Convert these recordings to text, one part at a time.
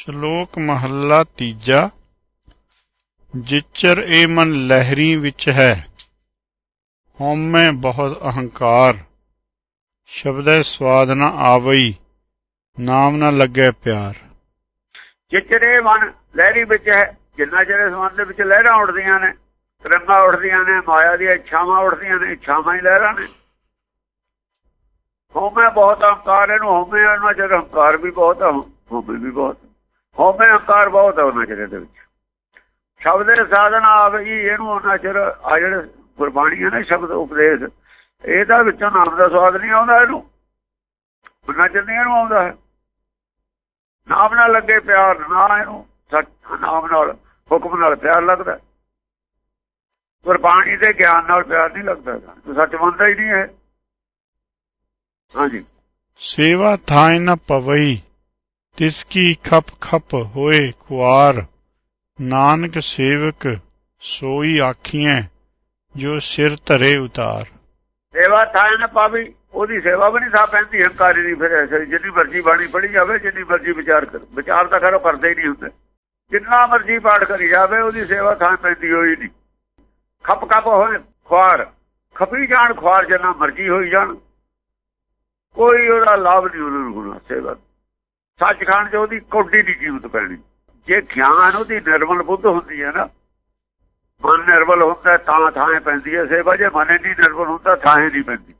ਸ਼ਲੋਕ ਮਹੱਲਾ ਤੀਜਾ। ਜਿਚਰ ਏ ਮਨ ਲਹਿਰੀ ਵਿੱਚ ਹੈ, ਹਉਮੈ ਬਹੁਤ ਅਹੰਕਾਰ। ਸ਼ਬਦੈ ਸਵਾਦ ਨਾ ਆਵਈ, ਨਾਮ ਨਾ ਲੱਗੇ ਪਿਆਰ। ਜਿਚਰ ਜਿਚਰੇ ਮਨ ਲਹਿਰੀ ਵਿੱਚ ਹੈ, ਜਿੰਨਾ ਚਿਰ ਇਸ ਮਨ ਦੇ ਵਿੱਚ ਲਹਿਰਾਂ ਉੱਠਦੀਆਂ ਨੇ, ਤਰੰਗਾਂ ਉੱਠਦੀਆਂ ਨੇ, ਮਾਇਆ ਦੀਆਂ ਇੱਛਾਵਾਂ ਉੱਠਦੀਆਂ ਨੇ, ਇੱਛਾਵਾਂ ਹੀ ਲਹਿਰਾਂ ਨੇ। ਹਉਮੈ ਬਹੁਤ ਅਹੰਕਾਰ, ਇਹਨੂੰ ਹਉਮੈ ਉਹਨਾਂ ਚਿਰ ਅਹੰਕਾਰ ਵੀ ਬਹੁਤ ਹੈ ਹਉਮੈ ਵੀ ਬਹੁਤ। ਹਉਮੈ ਅਹੰਕਾਰ ਬਹੁਤ ਹੈ ਉਹਨਾਂ ਚਿਰ ਦੇ ਵਿੱਚ। ਸ਼ਬਦ ਦੇ ਸਾਧਨ ਆਵੇ ਇਹਨੂੰ ਉਹਨਾਂ ਚਿਰ ਆ ਜਿਹੜੇ ਗੁਰਬਾਣੀ ਹੈ ਨਾ ਸ਼ਬਦ ਉਪਦੇਸ਼, ਇਹਦਾ ਵਿੱਚੋਂ ਨਾਮ ਦਾ ਸਵਾਦ ਨਹੀਂ ਆਉਂਦਾ ਇਹਨੂੰ। ਉਹਨਾਂ ਚਿਰ ਨਹੀਂ ਇਹਨੂੰ ਆਉਂਦਾ ਹੈ। ਨਾਮ ਨਾਲ ਲੱਗੇ ਪਿਆਰ, ਨਾ ਇਹਨੂੰ ਨਾਮ ਨਾਲ, ਹੁਕਮ ਨਾਲ ਪਿਆਰ ਲੱਗਦਾ ਗੁਰਬਾਣੀ ਦੇ ਗਿਆਨ ਨਾਲ ਪਿਆਰ ਨਹੀਂ ਲੱਗਦਾ ਤੂੰ ਸੱਚ ਮੰਨਦਾ ਹੀ ਨਹੀਂ ਹੈ ਹਾਂਜੀ। ਸੇਵਾ ਥਾਂ ਨ ਪਵਈ। ਤਿਸ ਕੀ ਖਪ ਖਪ ਹੋਏ ਖੁਆਰ ਨਾਨਕ ਸੇਵਕ ਸੋਈ ਆਖੀਐ, ਜੋ ਸਿਰ ਧਰੇ ਉਤਾਰ। ਸੇਵਾ ਥਾਇ ਨ ਪਾਵੀ, ਉਹਦੀ ਸੇਵਾ ਵੀ ਨਹੀਂ ਥਾਂ ਪੈਂਦੀ ਹੰਕਾਰੀ ਦੀ ਫਿਰ ਐਸੇ ਜਿੰਨੀ ਮਰਜ਼ੀ ਬਾਣੀ ਪੜੀ ਜਾਵੇ, ਜਿੰਨੀ ਮਰਜ਼ੀ ਵਿਚਾਰ ਕਰ ਵਿਚਾਰ ਤਾਂ ਕਰੋ ਕਰਦੇ ਹੀ ਨਹੀਂ ਹੁੰਦੇ। ਜਿੰਨਾ ਮਰਜ਼ੀ ਪਾਠ ਕਰੀ ਜਾਵੇ, ਉਹਦੀ ਸੇਵਾ ਥਾਂ ਪੈਂਦੀ ਹੋਈ ਨਹੀਂ। ਖਪ ਖਪ ਹੋਏ ਖੁਆਰ, ਖਪੀ ਜਾਣ ਖੁਆਰ ਜਿੰਨਾ ਮਰਜ਼ੀ ਹੋਈ ਜਾਣ। ਕੋਈ ਉਹਦਾ ਲਾਭ ਨਹੀਂ, ਉਹਨਾਂ ਨੂੰ ਹੋਣਾ ਸੇਵਾ ਸੱਚਖੰਡ 'ਚ ਉਹਦੀ ਕੋਡੀ ਦੀ ਕੀਮਤ ਪੈਣੀ। ਜੇ ਗਿਆਨ ਉਹਦੀ ਨਿਰਮਲ ਬੁੱਧ ਹੁੰਦੀ ਹੈ ਨਾ, ਮਨ ਨਿਰਮਲ ਹੁੰਦਾ, ਤਾਂ ਥਾਂ ਪੈਂਦੀ ਹੈ ਸੇਵਾ। ਜੇ ਮਨ ਨਹੀਂ ਨਿਰਮਲ ਹੁੰਦਾ, ਥਾਂ ਨਹੀਂ ਪੈਂਦੀ।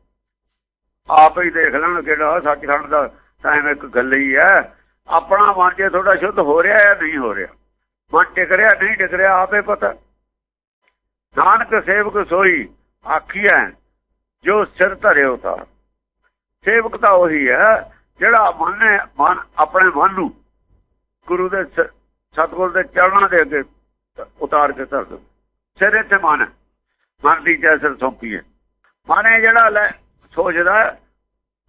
ਆਪ ਹੀ ਦੇਖ ਲੈਣ ਕਿਹੜਾ ਸੱਚਖੰਡ ਦਾ ਟਾਈਮ ਇੱਕ ਗੱਲ ਹੀ ਹੈ। ਆਪਣਾ ਮਨ ਜੇ ਥੋੜਾ ਸ਼ੁੱਧ ਹੋ ਰਿਹਾ ਹੈ ਨਹੀਂ ਹੋ ਰਿਹਾ? ਮਨ ਟਿਕ ਰਿਹਾ, ਨਹੀਂ ਟਿਕ ਰਿਹਾ, ਆਪੇ ਪਤਾ। ਨਾਨਕ ਸੇਵਕ ਸੋਈ ਆਖੀਐ, ਜੋ ਸਿਰ ਧਰੇ ਉਤਾਰ ਸੇਵਕ ਤਾਂ ਉਹੀ ਹੈ ਜਿਹੜਾ ਮਨ ਮਨ ਆਪਣੇ ਮਨ ਨੂੰ ਗੁਰੂ ਦੇ ਸਤਗੁਰ ਦੇ ਚਰਨਾਂ ਦੇ ਅੱਗੇ ਉਤਾਰ ਕੇ ਧਰ ਦੋ ਸਿਰ ਇੱਥੇ ਮਨ ਮਨ ਦੀ ਜੈਸਰ ਸੌਂਪੀ ਹੈ। ਮਨ ਜਿਹੜਾ ਲੈ ਸੋਚਦਾ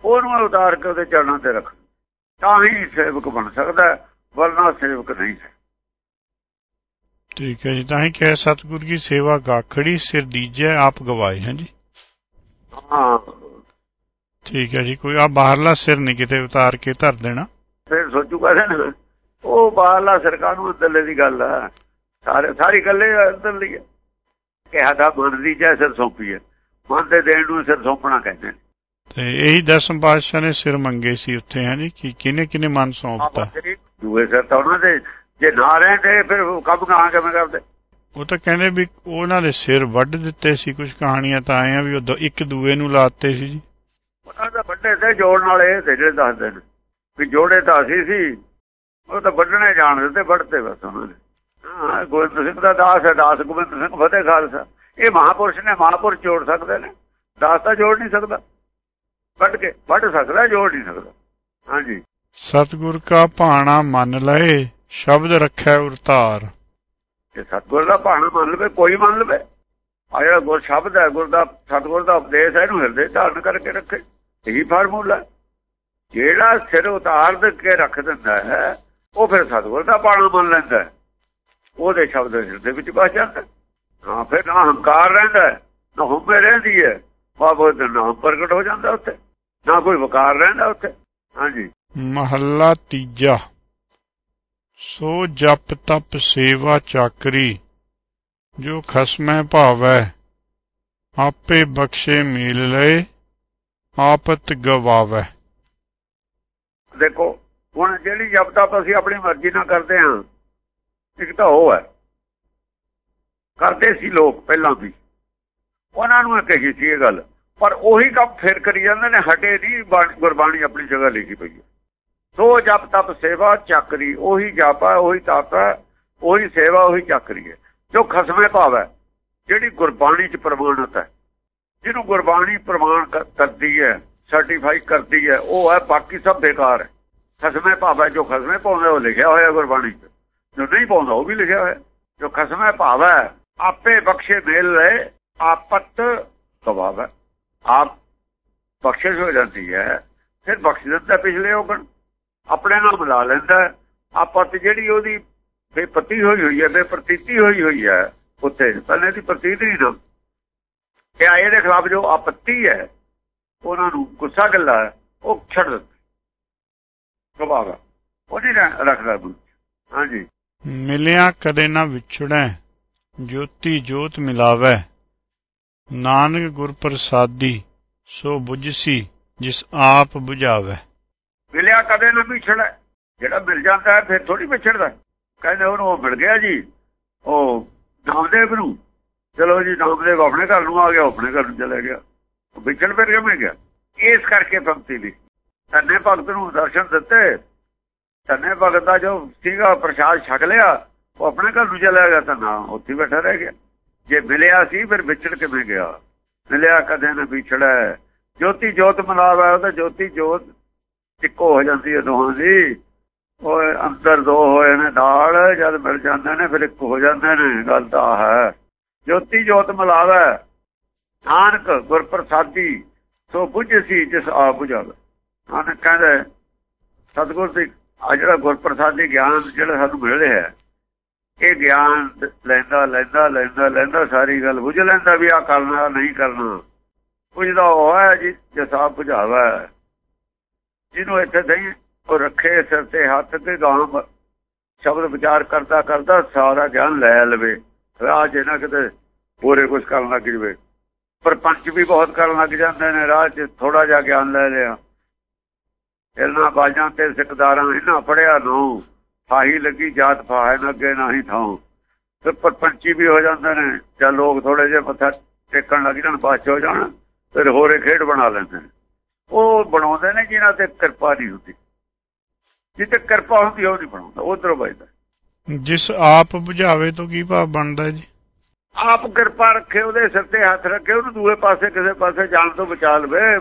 ਉਹਨੂੰ ਉਤਾਰ ਕੇ ਉਹਦੇ ਚਰਨਾਂ ਤੇ ਰੱਖ ਤਾਂ ਹੀ ਸੇਵਕ ਬਣ ਸਕਦਾ ਵਰਨਾ ਸੇਵਕ ਨਹੀਂ ਹੈ। ਠੀਕ ਹੈ ਜੀ ਤਾਂ ਹੀ ਕਹੇ ਸਤਿਗੁਰ ਕੀ ਸੇਵਾ ਗਾਖੜੀ ਸਿਰ ਦੀਜੈ ਆਪ ਗਵਾਏ ਹਾਂ ਜੀ? ਹਾਂ। ਠੀਕ ਹੈ ਜੀ ਕੋਈ ਆ ਬਾਹਰਲਾ ਸਿਰ ਨਹੀਂ ਕਿਤੇ ਉਤਾਰ ਕੇ ਧਰ ਦੇਣਾ? ਫਿਰ ਸੋਚੂਗਾ ਨਾ ਉਹ ਬਾਹਰਲਾ ਸਰਕਾਰ ਨੂੰ ਅੰਦਰਲੇ ਦੀ ਗੱਲ ਆ? ਸਾਰੇ ਸਾਰੀ ਗੱਲੇ ਅੰਦਰਲੀ ਹੈ ਕਿਹਾ ਦਾ ਮਨ ਦੀ ਜੈ ਸਿਰ ਸੌਂਪੀ ਹੈ ਮਨ ਦੇ ਦੇਣ ਨੂੰ ਸਿਰ ਸੌਂਪਣਾ ਕਹਿੰਦੇ ਨੇ। ਤੇ ਇਹੀ ਦਸਮ ਪਾਤਸ਼ਾਹ ਨੇ ਸਿਰ ਮੰਗੇ ਸੀ ਉੱਥੇ ਹੈ ਜੀ ਕਿ ਕਿਨੇ ਕਿਨੇ ਮਨ ਸੌਂਪਤਾ? ਦੂਏ ਸਿਰ ਤਾਂ ਉਹਨਾਂ ਦੇ ਜੇ ਨਾ ਰਹਿੰਦੇ ਫਿਰ ਕੰਮ ਕਹਾਂ ਕਿਵੇਂ ਕਰਦੇ? ਉਹ ਤਾਂ ਕਹਿੰਦੇ ਵੀ ਉਹਨਾਂ ਦੇ ਸਿਰ ਵੱਢ ਦਿੱਤੇ ਸੀ ਕੁਝ ਕਹਾਣੀਆਂ ਤਾਂ ਆਏ ਆ ਵੀ ਉਹ ਇੱਕ ਦੂਏ ਨੂੰ ਲਾਤੇ ਸੀ ਜੀ। ਉਹਨਾਂ ਦਾ ਵੱਡੇ ਤੇ ਜੋੜਨ ਵਾਲੇ ਤੇ ਜਿਹੜੇ ਦੱਸਦੇ ਨੇ। ਵੀ ਜੋੜੇ ਤਾਂ ਅਸੀਂ ਸੀ ਉਹ ਤਾਂ ਵੱਢਣੇ ਜਾਣਦੇ ਤੇ ਵੱਢਤੇ ਬਸ ਉਹਨਾਂ ਨੇ। ਹਾਂ ਗੋਬਿੰਦ ਸਿੰਘ ਦਾ ਦਾਸ ਹੈ ਦਾਸ ਗੋਬਿੰਦ ਸਿੰਘ ਫਤਿਹ ਖਾਲਸਾ। ਇਹ ਮਹਾਪੁਰਸ਼ ਨੇ ਮਹਾਪੁਰਸ਼ ਜੋੜ ਸਕਦੇ ਨੇ। ਦਾਸ ਤਾਂ ਜੋੜ ਨਹੀਂ ਸਕਦਾ। ਵੱਢ ਕੇ ਵੱਢ ਸਕਦਾ ਜੋੜ ਨਹੀਂ ਸਕਦਾ। ਹਾਂਜੀ। ਸਤਿਗੁਰ ਕਾ ਭਾਣਾ ਮੰਨ ਲਏ ਸ਼ਬਦ ਰੱਖੈ ਉਰਤਾਰ। ਜੇ ਸਤਗੁਰ ਦਾ ਭਾਣਾ ਮੰਨ ਲਵੇ ਕੋਈ ਮੰਨ ਲਵੇ। ਆ ਜਿਹੜਾ ਗੁਰ ਸ਼ਬਦ ਹੈ ਗੁਰ ਦਾ ਸਤਗੁਰ ਦਾ ਉਪਦੇਸ਼ ਹੈ ਇਹਨੂੰ ਹਿਰਦੇ ਧਾਰਨ ਕਰਕੇ ਰੱਖੇ। ਇਹੀ ਫਾਰਮੂਲਾ। ਜਿਹੜਾ ਸਿਰ ਉਤਾਰ ਦੇ ਕੇ ਰੱਖ ਦਿੰਦਾ ਹੈ, ਉਹ ਫਿਰ ਸਤਗੁਰ ਦਾ ਭਾਣਾ ਮੰਨ ਲੈਂਦਾ ਉਹਦੇ ਸ਼ਬਦ ਸਿਰ ਦੇ ਵਿੱਚ ਬਸ ਜਾਂਦਾ। ਹਾਂ ਫਿਰ ਨਾ ਹੰਕਾਰ ਰਹਿੰਦਾ ਨਾ ਹੁਮੇ ਰਹਿੰਦੀ ਹੈ। ਬਾਬਾ ਦਾ ਨਾਮ ਪ੍ਰਗਟ ਹੋ ਜਾਂਦਾ ਉੱਥੇ। ਨਾ ਕੋਈ ਵਕਾਰ ਰਹਿੰਦਾ ਉੱਥੇ। ਹਾਂਜੀ। ਮਹੱਲਾ ਤੀਜਾ। ਸੋ ਜਪ ਤਪ ਸੇਵਾ ਚਾਕਰੀ। ਜੋ ਖਸਮੈ ਭਾਵੈ, ਆਪੇ ਬਖਸ਼ੇ ਮੇਲ ਲਏ। ਆਪਤ ਗਵਾਵੈ। ਦੇਖੋ, ਹੁਣ ਜਿਹੜੀ ਜਪ ਤਪ ਅਸੀਂ ਆਪਣੀ ਮਰਜ਼ੀ ਨਾਲ ਕਰਦੇ ਹਾਂ, ਇੱਕ ਤਾਂ ਉਹ ਹੈ। ਕਰਦੇ ਸੀ ਲੋਕ ਪਹਿਲਾਂ ਵੀ। ਉਹਨਾਂ ਨੂੰ ਕਹੀ ਸੀ ਇਹ ਗੱਲ। ਪਰ ਉਹੀ ਕੰਮ ਫਿਰ ਕਰੀ ਜਾਂਦੇ ਨੇ ਹਟੇ ਨਹੀਂ ਗੁਰਬਾਣੀ ਆਪਣੀ ਜਗ੍ਹਾ ਲਿਖੀ ਪਈ ਹੈ। ਸੋ ਜਪ ਤਪ ਸੇਵਾ ਚੱਕਰੀ ਉਹੀ ਜਪ ਹੈ, ਉਹੀ ਤਪ ਉਹੀ ਸੇਵਾ, ਉਹੀ ਚੱਕਰੀ ਹੈ। ਜੋ ਖਸਮੇ ਭਾਵ ਹੈ, ਜਿਹੜੀ ਗੁਰਬਾਣੀ ਚ ਪ੍ਰਮਾਣਿਤ ਹੈ। ਜਿਹਨੂੰ ਗੁਰਬਾਣੀ ਪ੍ਰਮਾਣ ਕਰਦੀ ਹੈ ਸਰਟੀਫਾਈ ਕਰਦੀ ਹੈ, ਉਹ ਹੈ ਬਾਕੀ ਸਭ ਬੇਕਾਰ ਹੈ। ਖਸਮੇ ਭਾਵ ਹੈ ਜੋ ਖਸਮੇ ਪਾਉਂਦਾ, ਉਹ ਲਿਖਿਆ ਹੋਇਆ ਗੁਰਬਾਣੀ ਚ। ਜੋ ਨਹੀਂ ਪਾਉਂਦਾ, ਉਹ ਵੀ ਲਿਖਿਆ ਹੋਇਆ। ਜੋ ਖਸਮੇ ਭਾਵ ਹੈ ਆਪੇ ਬਖਸ਼ੇ ਮੇਲ ਲੈ ਆਪਤ ਸਵਾਬ ਹੈ ਆਪ ਬਖਸ਼ਿਸ਼ ਹੋ ਜਾਂਦੀ ਹੈ, ਫਿਰ ਬਖਸ਼ ਦਿੰਦਾ ਪਿਛਲੇ ਔਗਣ। ਆਪਣੇ ਨਾਲ ਮਿਲਾ ਲੈਂਦਾ ਆਪਤ ਜਿਹੜੀ ਉਹਦੀ ਬੇਪਤੀ ਹੋਈ ਹੋਈ ਹੈ, ਬੇਪ੍ਰਤੀਤੀ ਹੋਈ ਹੋਈ ਹੈ ਉੱਥੇ ਪਹਿਲੇ ਦੀ ਪ੍ਰਤੀਤ ਨਹੀਂ ਨਾ। ਕਿ ਆਏ ਦੇ ਖਿਲਾਫ ਜੋ ਆਪੱਤੀ ਹੈ ਉਹਨਾਂ ਨੂੰ ਗੁੱਸਾ ਗੱਲਾ ਉਹ ਛੱਡ ਦਿੰਦਾ ਸੁਭਾਅ ਉਹ ਨਹੀਂ ਰੱਖਦਾ ਹਾਂਜੀ। ਮਿਲਿਆ ਕਦੇ ਨਾ ਵਿਛੜੈ ਜੋਤੀ ਜੋਤ ਮਿਲਾਵੈ। ਨਾਨਕ ਗੁਰ ਪ੍ਰਸਾਦੀ ਸੋ ਬੁਝਸੀ ਜਿਸ ਆਪ 부ਝਾਵੈ ਮਿਲਿਆ ਕਦੇ ਨਾ ਵਿਛੜੈ। ਜਿਹੜਾ ਮਿਲ ਜਾਂਦਾ ਫਿਰ ਥੋੜੀ ਵਿਛੜਦਾ। ਕਹਿੰਦੇ ਉਹਨੂੰ ਉਹ ਮਿਲ ਗਿਆ ਜੀ ਉਹ ਨਾਮਦੇਵ ਨੂੰ। ਚਲੋ ਜੀ ਨਾਮਦੇਵ ਆਪਣੇ ਘਰ ਨੂੰ ਆ ਗਿਆ ਆਪਣੇ ਘਰ ਨੂੰ ਚਲਾ ਗਿਆ। ਵਿਛੜ ਫਿਰ ਕਿਵੇਂ ਗਿਆ? ਇਸ ਕਰਕੇ ਭਗਤੀ ਦੀ ਧੰਨੇ ਭਗਤ ਨੂੰ ਦਰਸ਼ਨ ਦਿੱਤੇ। ਧੰਨੇ ਭਗਤ ਦਾ ਜੋ ਸੀਗਾ, ਪ੍ਰਸ਼ਾਦ ਛਕ ਲਿਆ, ਉਹ ਆਪਣੇ ਘਰ ਨੂੰ ਚਲਾ ਗਿਆ ਤਾਂ ਨਾ, ਉੱਥੇ ਬੈਠਾ ਰਹਿ ਗਿਆ। ਜੇ ਮਿਲਿਆ ਸੀ, ਫਿਰ ਵਿਛੜ ਕਿਵੇਂ ਗਿਆ? ਮਿਲਿਆ ਕਦੇ ਨਾ ਵਿਛੜਾ ਜੋਤੀ ਜੋਤ ਮਨਾਵਾ ਉਹਦਾ ਜੋਤੀ ਜੋਤ ਇੱਕੋ ਹੋ ਜਾਂਦੀ ਹੈ ਦੋਹਾਂ ਦੀ। ਉਹ ਅੰਦਰ ਦੋ ਹੋਏ ਨੇ, ਨਾਲ ਜਦ ਮਿਲ ਜਾਂਦੇ ਨੇ, ਫਿਰ ਇੱਕ ਹੋ ਜਾਂਦੇ ਨੇ। ਗੱਲ ਤਾਂ ਹੈ। ਜੋਤੀ ਜੋਤ ਮਲਾਵੇ, ਨਾਨਕ ਗੁਰ ਪ੍ਰਸਾਦੀ ਸੋ ਬੁੱਝ ਸੀ ਜਿਸ ਆਪ ਬੁਝਾਵੇ ਨਾਨਕ ਕਹਿੰਦੇ, ਸਤਗੁਰ ਦੀ ਆ ਜਿਹੜਾ ਗੁਰ ਪ੍ਰਸਾਦੀ ਗਿਆਨ ਜਿਹੜਾ ਸਾਨੂੰ ਮਿਲ ਰਿਹਾ ਇਹ ਗਿਆਨ ਲੈਂਦਾ ਲੈਂਦਾ ਲੈਂਦਾ ਲੈਂਦਾ, ਸਾਰੀ ਗੱਲ ਬੁੱਝ ਲੈਂਦਾ ਵੀ ਆ ਕਰਨਾ ਨਹੀਂ ਕਰਨਾ। ਪੁੱਛਦਾ ਹੋਇਆ ਜੀ, ਜਿਸ ਆਪ ਬੁਝਾਵੇ। ਜਿਹਨੂੰ ਇੱਥੇ ਨਹੀਂ ਉਹ ਰੱਖੇ ਸਿਰ ਤੇ ਹੱਥ ਤੇ ਗਾਂ ਸ਼ਬਦ ਵਿਚਾਰ ਕਰਦਾ ਕਰਦਾ ਸਾਰਾ ਗਿਆਨ ਲੈ ਲਵੇ। ਰਾਜ ਜੇ ਨਾ ਕਿਤੇ ਪੂਰੇ ਕੁਝ ਕਰਨ ਲੱਗ ਜਵੇ। ਪਰ ਪੰਚ ਵੀ ਬਹੁਤ ਕਰਨ ਲੱਗ ਜਾਂਦੇ ਨੇ, ਰਾਹ 'ਚ ਥੋੜਾ ਜਿਹਾ ਗਿਆਨ ਲੈ ਲਿਆ। ਇਹਨਾਂ ਬਾਜਾਂ ਤੇ ਸਿੱਖਦਾਰਾਂ ਇਹਨਾਂ ਫੜਿਆ ਨੂੰ ਫਾਹੀ ਲੱਗੀ, ਜਾਤ ਫਾਹੇ ਨਾ ਅੱਗੇ ਨਹੀਂ ਥਾਂ ਤੇ ਪਰਪੰਚੀ ਵੀ ਹੋ ਜਾਂਦੇ ਨੇ, ਜਾਂ ਲੋਕ ਥੋੜੇ ਜਿਹਾ ਮੱਥਾ ਟੇਕਣ ਲੱਗ ਜਾਣ, ਬਾਅਦ ਹੋ ਜਾਣ, ਫਿਰ ਹੋਰੇ ਖੇਡ ਬਣਾ ਲੈਂਦੇ ਨੇ। ਉਹ ਬਣਾਉਂਦੇ ਨੇ ਜਿਨ੍ਹਾਂ ਤੇ ਕਿਰਪਾ ਨਹੀਂ ਹੁੰਦੀ। ਜਿੱਤੇ ਕਿਰਪਾ ਹੁੰਦੀ ਉਹ ਨਹੀਂ ਬਣਾਉਂਦਾ, ਉਧਰੋਂ ਵੱਜਦਾ। ਜਿਸ ਆਪ 부ਝਾਵੇ ਤੋਂ ਕੀ ਭਾਵ ਬਣਦਾ ਜੀ? ਆਪ ਕਿਰਪਾ ਰੱਖੇ ਉਹਦੇ ਸਿਰ ਤੇ ਹੱਥ ਰੱਖੇ ਉਹਨੂੰ ਦੂਏ ਪਾਸੇ ਕਿਸੇ ਪਾਸੇ ਜਾਣ ਤੋਂ ਬਚਾ ਲਵੇ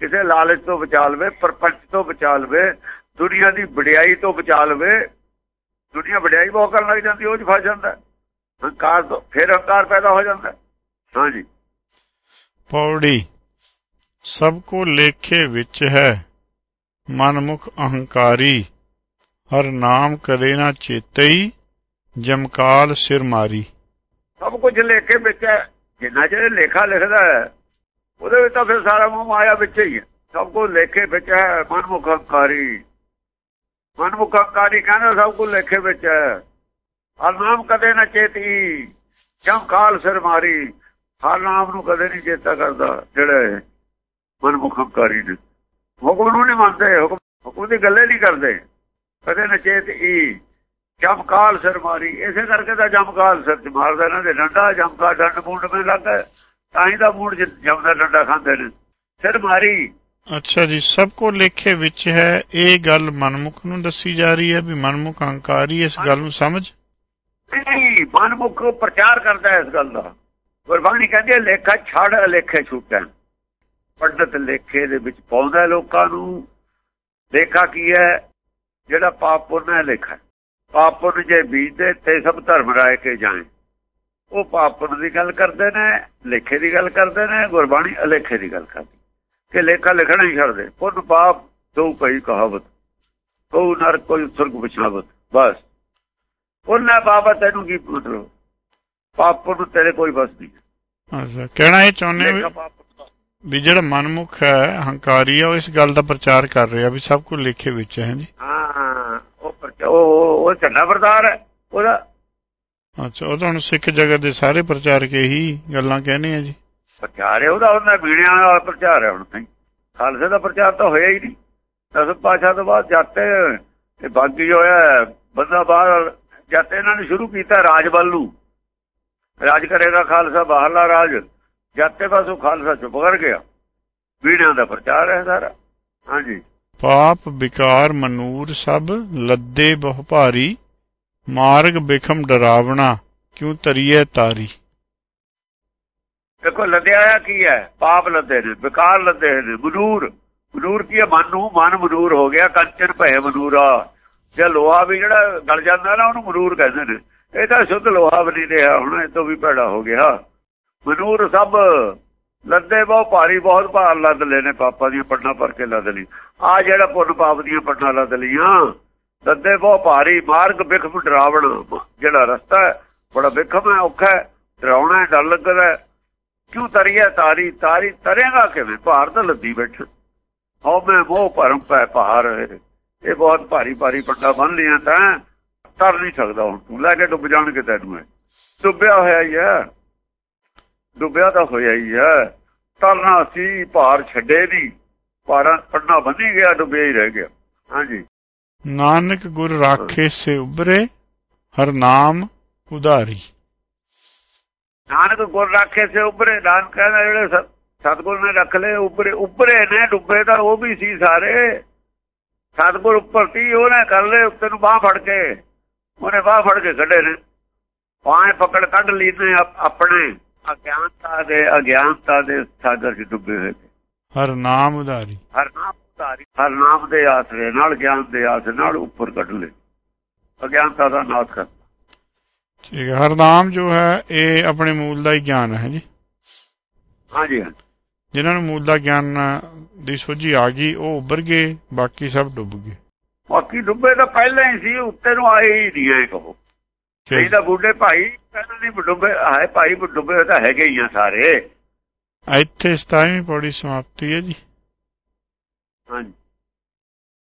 ਕਿਸੇ ਲਾਲਚ ਤੋਂ ਬਚਾ ਲਵੇ ਪਰਪੰਚ ਤੋਂ ਬਚਾ ਲਵੇ ਦੁਨੀਆ ਦੀ ਵਡਿਆਈ ਤੋਂ ਬਚਾ ਲਵੇ ਦੁਨੀਆ ਵਡਿਆਈ ਬਹੁਤ ਕਰਨ ਲੱਗ ਜਾਂਦੀ ਉਹ ਚ ਫਸ ਜਾਂਦਾ ਹੰਕਾਰ ਤੋਂ ਫਿਰ ਹੰਕਾਰ ਪੈਦਾ ਹੋ ਜਾਂਦਾ ਹਾਂਜੀ ਪੌੜੀ ਸਭ ਕੋ ਲੇਖੇ ਵਿੱਚ ਹੈ ਮਨਮੁਖ ਅਹੰਕਾਰੀ। ਹਰ ਨਾਮ ਕਰੇ ਨਾ ਚੇਤਈ ਜਮਕਾਲ ਸਿਰ ਮਾਰੀ। ਸਭ ਕੁਝ ਲੇਖੇ ਵਿੱਚ ਹੈ। ਜਿੰਨਾ ਜਿਹੜੇ ਲੇਖਾ ਲਿਖਦਾ ਹੈ, ਉਹਦੇ ਵਿੱਚ ਤਾਂ ਫਿਰ ਸਾਰਾ ਮੂੰਹ ਮਾਇਆ ਵਿੱਚ ਹੀ ਹੈ। ਸਭ ਕੁਝ ਲੇਖੇ ਵਿੱਚ ਹੈ ਮਨਮੁਖ ਅਹੰਕਾਰੀ ਮਨਮੁਖ ਅਹੰਕਾਰੀ ਕਹਿੰਦਾ ਸਭ ਕੁਝ ਲੇਖੇ ਵਿੱਚ ਹੈ। ਹਰ ਨਾਮ ਕਦੇ ਨਾ ਚੇਤੀ, ਜਮਕਾਲ ਸਿਰ ਮਾਰੀ। ਹਰ ਨਾਮ ਨੂੰ ਕਦੇ ਨਹੀਂ ਚੇਤਾ ਕਰਦਾ ਜਿਹੜੇ ਮਨਮੁਖ ਅਹੰਕਾਰੀ ਨੇ। ਹੁਕਮ ਨੂੰ ਨਹੀਂ ਮੰਨਦੇ ਹੁਕਮ ਦੀ ਗੱਲੇ ਨਹੀਂ ਕਰਦੇ। ਕਦੇ ਨਚੇਤ ਈ। ਜਮਕਾਲ ਸਿਰ ਮਾਰੀ। ਇਸੇ ਕਰਕੇ ਤਾਂ ਜਮਕਾਲ ਸਿਰ ਚ ਮਾਰਦਾ ਇਹਨਾਂ ਦੇ ਡੰਡਾ। ਜਮਕਾ ਡੰਡ ਮੂੰਡ ਮੇ ਲੱਗਾ ਤਾਂ ਹੀ ਦਾ ਮੂੰਡ ਜਮਦਾ ਡੰਡਾ ਖਾਂਦੇ ਨੇ। ਸਿਰ ਮਾਰੀ। ਅੱਛਾ ਜੀ ਸਭ ਕੋ ਲੇਖੇ ਵਿੱਚ ਹੈ ਇਹ ਗੱਲ ਮਨਮੁਖ ਨੂੰ ਦੱਸੀ ਜਾ ਰਹੀ ਹੈ ਵੀ ਮਨਮੁਖ ਅਹੰਕਾਰੀ ਇਸ ਗੱਲ ਨੂੰ ਸਮਝ? ਨਹੀਂ ਮਨਮੁਖ ਪ੍ਰਚਾਰ ਕਰਦਾ ਇਸ ਗੱਲ ਦਾ। ਗੁਰਬਾਣੀ ਕਹਿੰਦੀ ਹੈ ਲੇਖਾ ਛੱਡ ਲੇਖੇ ਛੁੱਟਣ। ਪੰਡਤ ਲੇਖੇ ਦੇ ਵਿੱਚ ਪਾਉਂਦਾ ਲੋਕਾਂ ਨੂੰ। ਲੇਖਾ ਕੀ ਹੈ? ਜਿਹੜਾ ਪਾਪ ਪੁੰਨ ਹੈ ਲੇਖਾ ਪਾਪ ਪੁੰਨ ਜੇ ਬੀਜਦੇ ਤੇ ਸਭ ਧਰਮ ਰਾਏ ਕੇ ਜਾਏ। ਉਹ ਪਾਪ ਪੁੰਨ ਦੀ ਗੱਲ ਕਰਦੇ ਨੇ ਲੇਖੇ ਦੀ ਗੱਲ ਕਰਦੇ ਨੇ ਗੁਰਬਾਣੀ ਅਲੇਖੇ ਦੀ ਗੱਲ ਕਰਦੀ ਕਿ ਲੇਖਾ ਲਿਖਣਾ ਹੀ ਛੱਡਦੇ। ਪੁੰਨ ਪਾਪ ਦੋ ਕਈ ਕਹਾਵਤ ਕੋ ਨਰ ਕੋਈ ਸੁਰਗ ਵਿਚਾਵਤ ਬਸ। ਉਹਨਾਂ ਬਾਬਤ ਇਹਨੂੰ ਕੀ ਮਤਲਬ? ਪਾਪ ਪੁੰਨ ਤੇਰੇ ਕੋਈ ਬਸ ਨਹੀਂ। ਅੱਛਾ ਕਹਿਣਾ ਇਹ ਚਾਹੁੰਦੇ ਵੀ ਜਿਹੜਾ ਮਨਮੁਖ ਹੈ ਹੰਕਾਰੀ ਆ ਉਹ ਇਸ ਗੱਲ ਦਾ ਪ੍ਰਚਾਰ ਕਰ ਰਿਹਾ ਵੀ ਸਭ ਕੁਝ ਲਿਖੇ ਵਿੱਚ ਹੈ ਜੀ ਹਾਂ ਉਹ ਉਹ ਝੰਡਾ ਵਰਦਾਰ ਹੈ ਉਹਦਾ। ਅੱਛਾ ਉਹ ਤਾਂ ਸਿੱਖ ਜਗਤ ਦੇ ਸਾਰੇ ਪ੍ਰਚਾਰ ਕੇ ਹੀ ਗੱਲਾਂ ਕਹਿੰਦੇ ਆ ਜੀ। ਪ੍ਰਚਾਰ ਹੈ ਉਹਦਾ ਉਹਨਾਂ ਬੀੜਿਆਂ ਦਾ ਪ੍ਰਚਾਰ ਹੈ ਹੁਣ ਤਾਈ ਖਾਲਸੇ ਦਾ ਪ੍ਰਚਾਰ ਤਾਂ ਹੋਇਆ ਹੀ ਨਹੀਂ। ਦਸ ਪਾਸ਼ਾ ਤੋਂ ਬਾਅਦ ਜਾਤੇ ਤੇ ਬਾਗੀ ਹੋਇਆ ਬੰਦਾ ਬਾਹਰ ਜਾਤੇ ਇਹਨਾਂ ਨੇ ਸ਼ੁਰੂ ਕੀਤਾ ਰਾਜ ਵੱਲ ਨੂੰ। ਰਾਜ ਕਰੇਗਾ ਖਾਲਸਾ ਬਾਹਰਲਾ ਰਾਜ। ਜਾਤੇ ਪਾਸੋਂ ਖਾਲਸਾ ਚੁੱਪ ਕਰ ਗਿਆ। ਬੀੜਿਆਂ ਦਾ ਪ੍ਰਚਾਰ ਹੈ ਸਾਰਾ। ਹਾਂਜੀ। ਪਾਪ ਵਿਕਾਰ ਮਨੂਰ ਸਭ ਲੱਦੇ ਬਹੁ ਭਾਰੀ ਮਾਰਗ ਬਿਖਮ ਡਰਾਵਣਾ ਕਿਉ ਤਰੀਏ ਤਾਰੀ? ਦੇਖੋ ਲੱਦਿਆ ਕੀ ਹੈ? ਪਾਪ ਲੱਦੇ ਨੇ ਵਿਕਾਰ ਲੱਦੇ ਨੇ ਮਨੂਰ। ਮਨੂਰ ਕੀ ਹੈ? ਮਨ ਨੂੰ ਮਨ ਮਨੂਰ ਹੋ ਗਿਆ ਕੰਚਨ ਭੈ ਮਨੂਰਾ। ਜੇ ਲੋਹਾ ਵੀ ਜਿਹੜਾ ਗਲ ਜਾਂਦਾ ਨਾ ਉਹਨੂੰ ਮਨੂਰ ਕਹਿੰਦੇ ਨੇ। ਇਹ ਤਾਂ ਸ਼ੁੱਧ ਲੋਹਾ ਵੀ ਨਹੀਂ ਰਿਹਾ ਹੁਣ ਇਹ ਤੋਂ ਵੀ ਭੈੜਾ ਹੋ ਗਿਆ। ਮਨੂਰ ਸਭ ਲੱਦੇ ਬਹੁ ਭਾਰੀ ਬਹੁਤ, ਭਾਰ ਲੱਦ ਲੈਨੇ ਪਾਪਾਂ ਦੀਆਂ ਪੜਨਾ ਭਰ ਕੇ ਲੱਦ ਲਈ ਆ ਜਿਹੜਾ ਪੁੰਨ ਪਾਪ ਦੀਆਂ ਪੜਨਾ ਲੱਦ ਲਈਆਂ, ਲੱਦੇ ਬਹੁ ਭਾਰੀ, ਮਾਰਗ ਬਿਖਮ ਡਰਾਵਣ ਜਿਹੜਾ ਰਸਤਾ ਹੈ, ਬੜਾ ਬਿਖਮ ਹੈ, ਔਖਾ ਹੈ, ਡਰਾਉਣਾ ਡਰ ਲੱਗਦਾ ਕਿਉਂ ਤਰੀਏ ਤਾਰੀ ਤਾਰੀ ਤਰੇਗਾ ਕਿਵੇਂ? ਭਾਰ ਤਾਂ ਲੱਦੀ ਬੈਠ। ਹੋ ਮੈਂ ਮੋਹ ਭਰਮ ਪੈ ਭਾਰ ਇਹ ਬਹੁਤ ਭਾਰੀ ਭਾਰੀ ਪੱਟਾ ਬੰਨ ਲਿਆ ਤਾਂ ਤਰ ਨਹੀਂ ਸਕਦਾ ਹੁਣ ਤੂੰ। ਲੈ ਕੇ ਡੁੱਬ ਜਾਣਗੇ ਤੈਨੂੰ ਡੁੱਬਿਆ ਹੋਇਆ ਹੀ ਹੈ। ਡੁੱਬਿਆ ਤਾਂ ਹੋਇਆ ਹੀ ਹੈ। ਤਰਨਾ ਸੀ ਭਾਰ ਛੱਡੇ ਨਹੀਂ ਭਾਰਾਂ ਪੜਨਾ ਬੰਨੀ ਗਿਆ ਡੁੱਬਿਆ ਹੀ ਰਹਿ ਗਿਆ। ਹਾਂਜੀ। ਨਾਨਕ ਗੁਰ ਰਾਖੇ ਸੇ ਉਬਰੇ ਹਰ ਨਾਮ ਉਧਾਰੀ। ਨਾਨਕ ਗੁਰ ਰਾਖੇ ਸੇ ਉਬਰੇ ਨਾਨਕ ਕਹਿੰਦਾ ਜਿਹੜੇ ਸਤ- ਸਤਿਗੁਰ ਨੇ ਰੱਖ ਲਏ ਉਬਰੇ ਉਬਰੇ ਨੇ ਡੁੱਬੇ ਤਾਂ ਉਹ ਵੀ ਸੀ ਸਾਰੇ। ਸਤਿਗੁਰ ਉੱਪਰ ਸੀ ਉਹਨੇ ਕਰ ਲਏ ਉੱਤੇ ਨੂੰ ਬਾਹ ਫੜ ਕੇ। ਉਹਨੇ ਬਾਹ ਫੜ ਕੇ ਕੱਢੇ ਨੇ। ਬਾਹ ਪਕੜ ਕੱਢ ਲਈ ਆਪ- ਆਪਣੇ। ਅਗਿਆਨਤਾ ਦੇ ਅਗਿਆਨਤਾ ਦੇ ਸਾਗਰ 'ਚ ਡੁੱਬੇ ਹੋਏ ਨੇ। ਹਰ ਨਾਮ ਉਧਾਰੀ। ਹਰ ਨਾਮ ਉਤਾਰੀ ਹਰ ਨਾਮ ਦੇ ਆਸਰੇ ਨਾਲ ਗਿਆਨ ਦੇ ਆਸਰੇ ਨਾਲ ਉੱਪਰ ਕੱਢ ਲਏ। ਅਗਿਆਨਤਾ ਦਾ ਨਾਸ਼ ਕਰ ਠੀਕ ਹੈ ਹਰ ਨਾਮ ਜੋ ਹੈ ਇਹ ਆਪਣੇ ਮੂਲ ਦਾ ਹੀ ਗਿਆਨ ਹੈ ਜੀ। ਹਾਂਜੀ ਹਾਂਜੀ। ਜਿਨ੍ਹਾਂ ਨੂੰ ਮੂਲ ਦਾ ਗਿਆਨ ਦੀ ਸੋਝੀ ਆ ਗਈ ਉਹ ਉੱਭਰ ਗਏ ਬਾਕੀ ਸਭ ਡੁੱਬ ਗਏ। ਬਾਕੀ ਡੁੱਬੇ ਤਾਂ ਪਹਿਲਾਂ ਹੀ ਸੀ ਉੱਤੇ ਨੂੰ ਆਏ ਹੀ ਨਹੀਂ ਐ ਕਹੋ। ਤਾਂ ਬੁੱਢੇ ਭਾਈ ਕਹਿੰਦੇ ਨਹੀਂ ਡੁੱਬੇ ਆਏ ਭਾਈ ਡੁੱਬੇ ਹੋਏ ਤਾਂ ਹੈਗੇ ਹੀ ਆ ਸਾਰੇ। ਇੱਥੇ 27ਵੀਂ ਪੌੜੀ ਸਮਾਪਤੀ ਹੈ ਜੀ। ਹਾਂਜੀ।